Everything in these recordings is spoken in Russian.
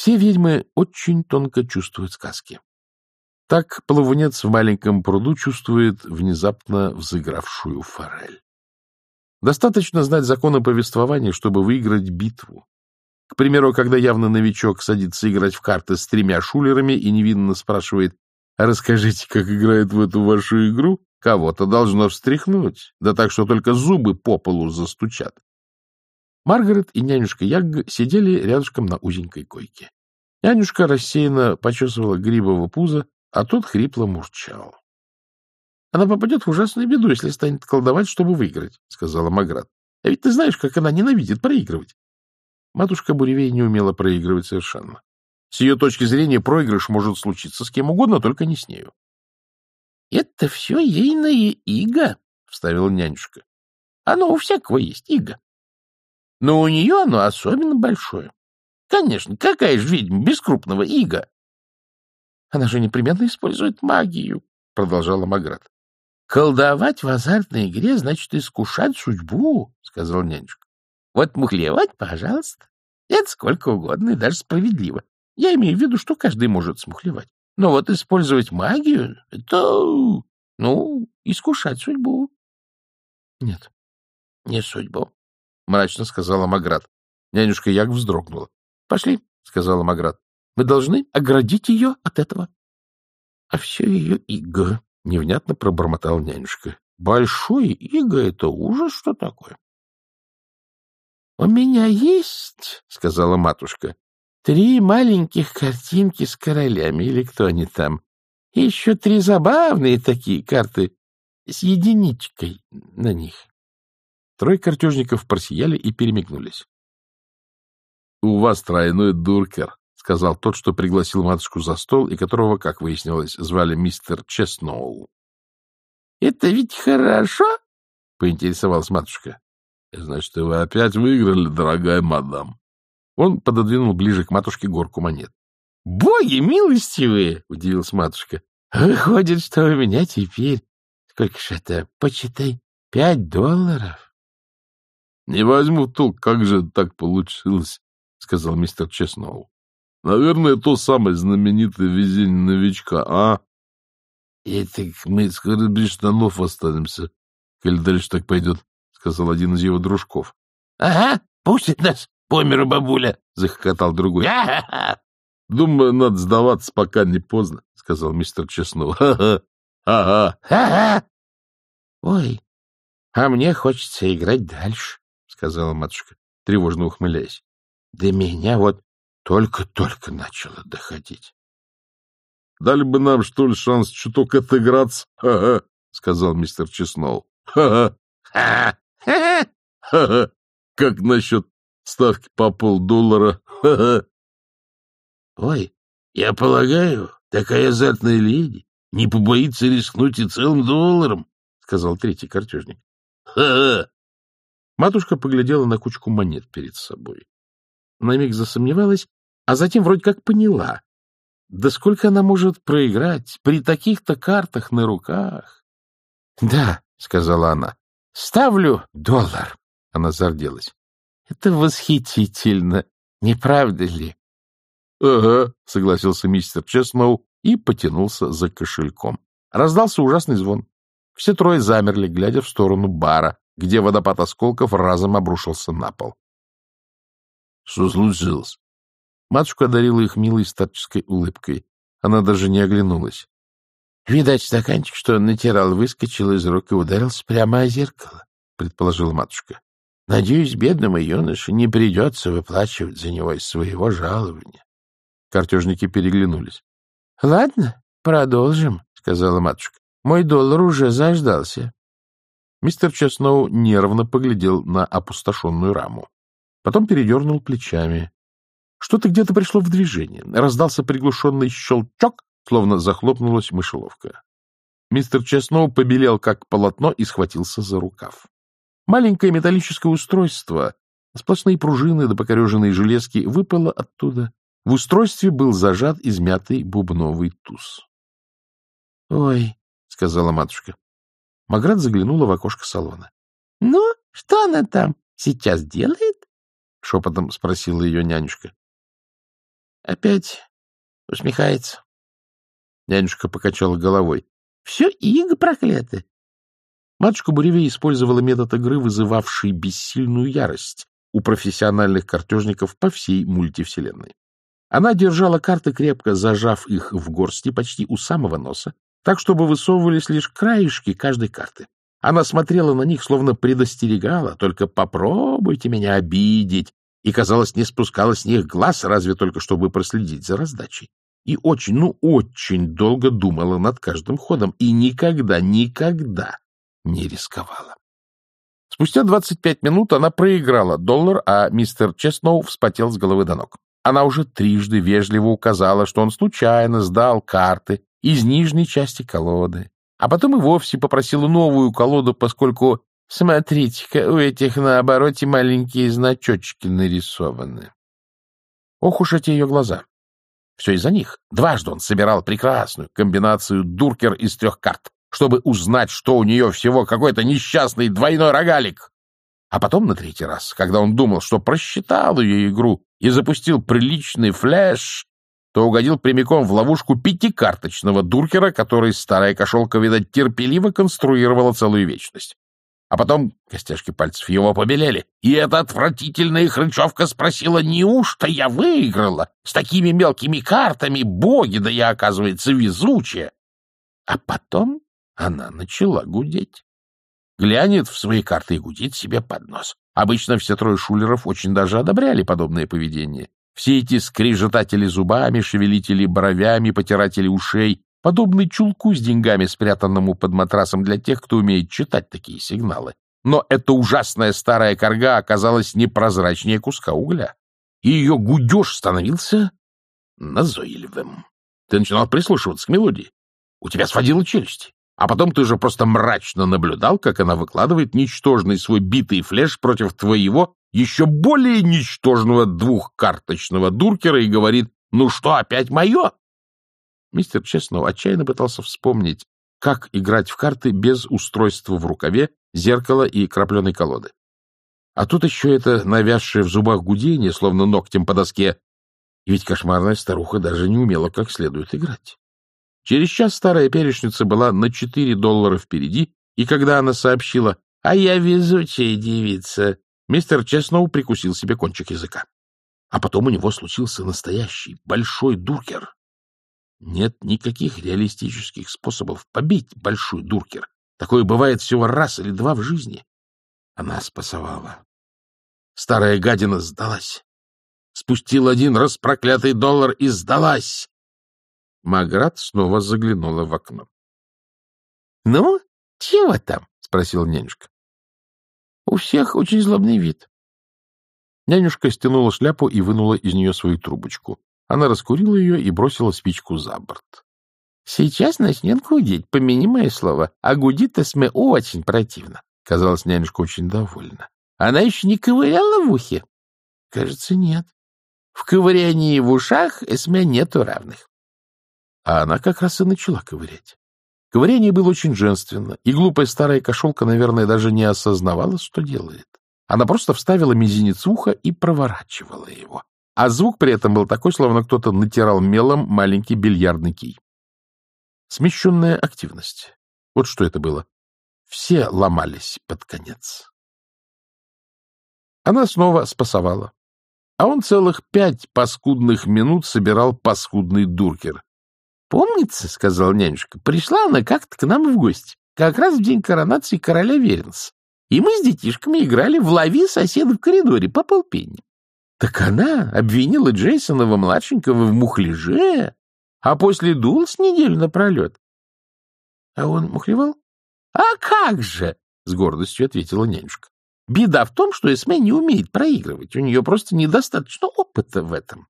Все ведьмы очень тонко чувствуют сказки. Так плавунец в маленьком пруду чувствует внезапно взыгравшую форель. Достаточно знать законы повествования, чтобы выиграть битву. К примеру, когда явно новичок садится играть в карты с тремя шулерами и невинно спрашивает, «А расскажите, как играют в эту вашу игру?» Кого-то должно встряхнуть, да так, что только зубы по полу застучат. Маргарет и нянюшка Ягга сидели рядышком на узенькой койке. Нянюшка рассеянно почесывала грибово пузо, а тот хрипло мурчал. — Она попадет в ужасную беду, если станет колдовать, чтобы выиграть, — сказала Маград. — А ведь ты знаешь, как она ненавидит проигрывать. Матушка Буревей не умела проигрывать совершенно. С ее точки зрения проигрыш может случиться с кем угодно, только не с нею. — Это все ейное иго, — вставила нянюшка. — Оно у всякого есть иго. Но у нее оно особенно большое. Конечно, какая же ведьма без крупного ига? — Она же непременно использует магию, — продолжала Маград. — Колдовать в азартной игре значит искушать судьбу, — сказал нянюшка. — Вот мухлевать, пожалуйста. Это сколько угодно и даже справедливо. Я имею в виду, что каждый может смухлевать. Но вот использовать магию — это, ну, искушать судьбу. — Нет, не судьбу, — мрачно сказала Маград. Нянюшка Як вздрогнула. — Пошли, — сказала Маград. — Мы должны оградить ее от этого. — А все ее иго, — невнятно пробормотал нянюшка. — Большое иго — это ужас, что такое? — У меня есть, — сказала матушка, Три маленьких картинки с королями, или кто они там. И еще три забавные такие карты с единичкой на них. Трое картежников просияли и перемигнулись. — У вас тройной дуркер, — сказал тот, что пригласил матушку за стол, и которого, как выяснилось, звали мистер Чесноу. — Это ведь хорошо? — поинтересовалась матушка. — Значит, вы опять выиграли, дорогая мадам. Он пододвинул ближе к матушке горку монет. — Боги милостивые! — удивилась матушка. — Выходит, что у меня теперь... Сколько ж это? Почитай, пять долларов. — Не возьму толк, как же так получилось, — сказал мистер Чесноу. — Наверное, то самое знаменитое везение новичка, а? — Это мы скоро без штанов останемся, коли дальше так пойдет, — сказал один из его дружков. — Ага, пустит нас по миру, бабуля! — захохотал другой. — Думаю, надо сдаваться, пока не поздно, — сказал мистер Чеснов. Ха-ха! Ага! Ой, а мне хочется играть дальше, — сказала матушка, тревожно ухмыляясь. — До меня вот только-только начало доходить. — Дали бы нам, что ли, шанс чуток отыграться, ха-ха, — сказал мистер Чеснов. Ха-ха! Ха-ха! Как насчет Ставки по полдоллара. Ха-ха. Ой, я полагаю, такая азартная леди не побоится рискнуть и целым долларом, — сказал третий картежник. Ха-ха. Матушка поглядела на кучку монет перед собой. На миг засомневалась, а затем вроде как поняла. Да сколько она может проиграть при таких-то картах на руках? — Да, — сказала она, — ставлю доллар. Она зарделась. Это восхитительно, не правда ли? — Ага, — согласился мистер Чесноу и потянулся за кошельком. Раздался ужасный звон. Все трое замерли, глядя в сторону бара, где водопад осколков разом обрушился на пол. — Что случилось? Матушка одарила их милой старческой улыбкой. Она даже не оглянулась. — Видать, стаканчик, что он натирал, выскочил из рук и ударился прямо о зеркало, — предположила матушка. Надеюсь, бедному юноше не придется выплачивать за него из своего жалования. Картежники переглянулись. — Ладно, продолжим, — сказала матушка. — Мой доллар уже заждался. Мистер Чесноу нервно поглядел на опустошенную раму. Потом передернул плечами. Что-то где-то пришло в движение. Раздался приглушенный щелчок, словно захлопнулась мышеловка. Мистер Чесноу побелел, как полотно, и схватился за рукав. Маленькое металлическое устройство, сплошные пружины да покореженные железки, выпало оттуда. В устройстве был зажат измятый бубновый туз. — Ой, — сказала матушка. Маград заглянула в окошко салона. — Ну, что она там сейчас делает? — шепотом спросила ее нянюшка. Опять усмехается. Нянюшка покачала головой. — Все иго проклятое. Матушка Буревей использовала метод игры, вызывавший бессильную ярость у профессиональных картежников по всей мультивселенной. Она держала карты, крепко зажав их в горсти почти у самого носа, так, чтобы высовывались лишь краешки каждой карты. Она смотрела на них, словно предостерегала, только попробуйте меня обидеть, и, казалось, не спускала с них глаз, разве только чтобы проследить за раздачей. И очень, ну очень долго думала над каждым ходом, и никогда, никогда не рисковала. Спустя 25 минут она проиграла доллар, а мистер Чесноу вспотел с головы до ног. Она уже трижды вежливо указала, что он случайно сдал карты из нижней части колоды, а потом и вовсе попросила новую колоду, поскольку, смотрите-ка, у этих на обороте маленькие значочки нарисованы. Ох уж эти ее глаза! Все из-за них. Дважды он собирал прекрасную комбинацию дуркер из трех карт, чтобы узнать, что у нее всего какой-то несчастный двойной рогалик. А потом на третий раз, когда он думал, что просчитал ее игру и запустил приличный флеш, то угодил прямиком в ловушку пятикарточного дуркера, который старая кошелка, видать, терпеливо конструировала целую вечность. А потом костяшки пальцев его побелели, и эта отвратительная хрычевка спросила, неужто я выиграла? С такими мелкими картами, боги, да я, оказывается, везучая. А потом она начала гудеть. Глянет в свои карты и гудит себе под нос. Обычно все трое шулеров очень даже одобряли подобное поведение. Все эти скрижетатели зубами, шевелители бровями, потиратели ушей, подобный чулку с деньгами, спрятанному под матрасом для тех, кто умеет читать такие сигналы. Но эта ужасная старая корга оказалась непрозрачнее куска угля, и ее гудеж становился назойливым. Ты начинал прислушиваться к мелодии. У тебя сводило челюсти. А потом ты уже просто мрачно наблюдал, как она выкладывает ничтожный свой битый флеш против твоего еще более ничтожного двухкарточного дуркера и говорит «Ну что, опять мое?» Мистер Честноу отчаянно пытался вспомнить, как играть в карты без устройства в рукаве, зеркала и крапленой колоды. А тут еще это навязшее в зубах гудение, словно ногтем по доске. И ведь кошмарная старуха даже не умела как следует играть. Через час старая перечница была на четыре доллара впереди, и когда она сообщила «А я везучая девица», мистер Честноу прикусил себе кончик языка. А потом у него случился настоящий большой дуркер, нет никаких реалистических способов побить большой дуркер. Такое бывает всего раз или два в жизни. Она спасовала. Старая гадина сдалась. Спустил один раз проклятый доллар и сдалась. Маград снова заглянула в окно. — Ну, чего там? — спросил нянюшка. — У всех очень злобный вид. Нянюшка стянула шляпу и вынула из нее свою трубочку. Она раскурила ее и бросила спичку за борт. — Сейчас начнет гудеть, помяни мое слово. А гудит Эсме очень противно. Казалось, нянюшка очень довольна. Она еще не ковыряла в ухе? — Кажется, нет. В ковырянии в ушах Эсме нету равных. А она как раз и начала ковырять. Ковыряние было очень женственно, и глупая старая кошелка, наверное, даже не осознавала, что делает. Она просто вставила мизинец в ухо и проворачивала его а звук при этом был такой, словно кто-то натирал мелом маленький бильярдный кий. Смещенная активность. Вот что это было. Все ломались под конец. Она снова спасовала. А он целых пять паскудных минут собирал паскудный дуркер. — Помнится, — сказал нянюшка, — пришла она как-то к нам в гости, как раз в день коронации короля Веренс. И мы с детишками играли в лови соседа в коридоре по полпенни. Так она обвинила Джейсонова-младшенького в мухляже, а после дул с неделю напролет. — А он мухлевал? — А как же! — с гордостью ответила нянюшка. — Беда в том, что Эсме не умеет проигрывать. У нее просто недостаточно опыта в этом. —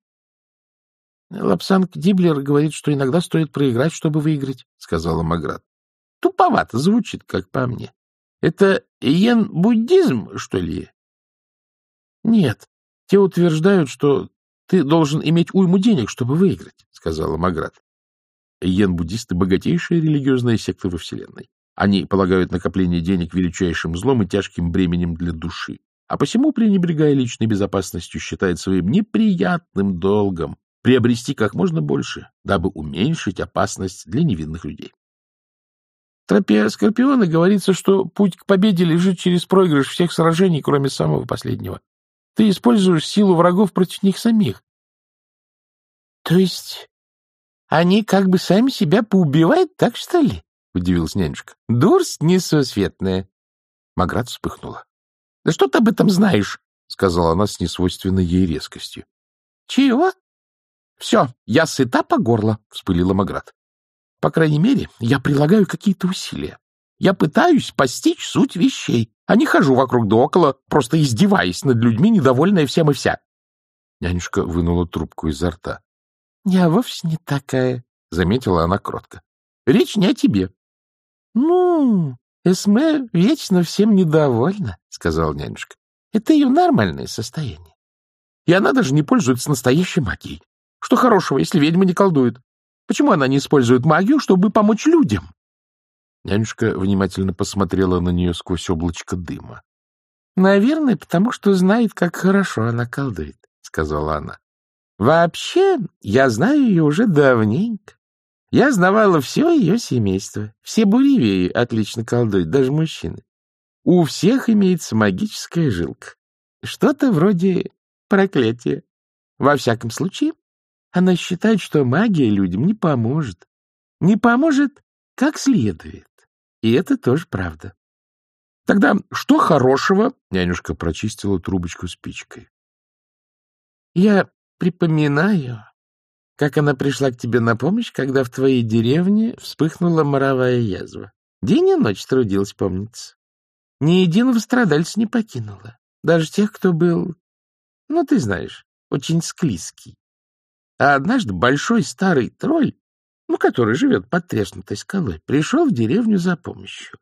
Лапсанг Диблер говорит, что иногда стоит проиграть, чтобы выиграть, — сказала Маград. — Туповато звучит, как по мне. Это йен-буддизм, что ли? — Нет, те утверждают, что ты должен иметь уйму денег, чтобы выиграть, — сказала Маград. Йен-буддисты — богатейшая религиозная секта во Вселенной. Они полагают накопление денег величайшим злом и тяжким бременем для души, а посему, пренебрегая личной безопасностью, считают своим неприятным долгом приобрести как можно больше, дабы уменьшить опасность для невинных людей. В тропе Скорпиона говорится, что путь к победе лежит через проигрыш всех сражений, кроме самого последнего. Ты используешь силу врагов против них самих. — То есть они как бы сами себя поубивают, так что ли? — удивилась нянюшка. — Дурсть несусветная. Маград вспыхнула. — Да что ты об этом знаешь? — сказала она с несвойственной ей резкостью. — Чего? — Все, я сыта по горло, — вспылила Маград. — По крайней мере, я прилагаю какие-то усилия. Я пытаюсь постичь суть вещей, а не хожу вокруг да около, просто издеваясь над людьми, недовольная всем и вся. Нянюшка вынула трубку изо рта. — Я вовсе не такая, — заметила она кротко. — Речь не о тебе. — Ну, Эсме вечно всем недовольна, — сказала нянюшка. — Это ее нормальное состояние. И она даже не пользуется настоящей магией. Что хорошего, если ведьма не колдует? Почему она не использует магию, чтобы помочь людям? Нянюшка внимательно посмотрела на нее сквозь облачко дыма. — Наверное, потому что знает, как хорошо она колдует, — сказала она. — Вообще, я знаю ее уже давненько. Я знавала все ее семейство. Все буревеи отлично колдуют, даже мужчины. У всех имеется магическая жилка. Что-то вроде проклятия. Во всяком случае, она считает, что магия людям не поможет. Не поможет как следует. И это тоже правда. Тогда что хорошего? Нянюшка прочистила трубочку спичкой. Я припоминаю, как она пришла к тебе на помощь, когда в твоей деревне вспыхнула моровая язва. День и ночь трудилась, помнится. Ни единого страдальца не покинула. Даже тех, кто был, ну, ты знаешь, очень склизкий. А однажды большой старый тролль ну, который живет под треснутой скалой, пришел в деревню за помощью,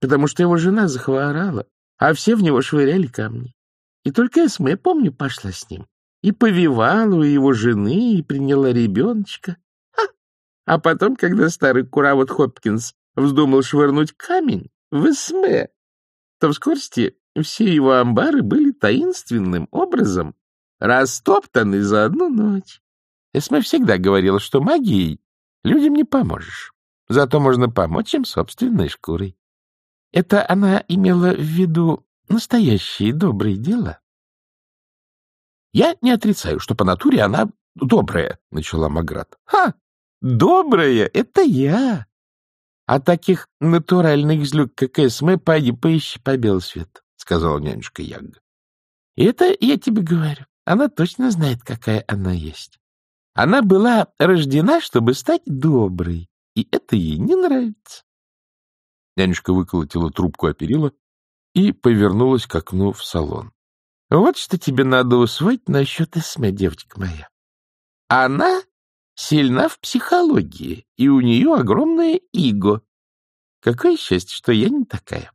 потому что его жена захворала, а все в него швыряли камни. И только Эсме, помню, пошла с ним и повивала у его жены, и приняла ребеночка. А, а потом, когда старый куравот Хопкинс вздумал швырнуть камень в Эсме, то в скорости все его амбары были таинственным образом растоптаны за одну ночь. Эсме всегда говорила, что магией Людям не поможешь. Зато можно помочь им собственной шкурой. Это она имела в виду настоящие добрые дела? Я не отрицаю, что по натуре она добрая, — начала Маград. — Ха! Добрая — это я! А таких натуральных злюк, как Эсме, пойди поищи по белу свету, — сказала нянюшка Ягга. — Это я тебе говорю. Она точно знает, какая она есть. Она была рождена, чтобы стать доброй, и это ей не нравится. Нянюшка выколотила трубку о перила и повернулась к окну в салон. — Вот что тебе надо усвоить насчет Эсме, девочка моя. Она сильна в психологии, и у нее огромное иго. Какое счастье, что я не такая.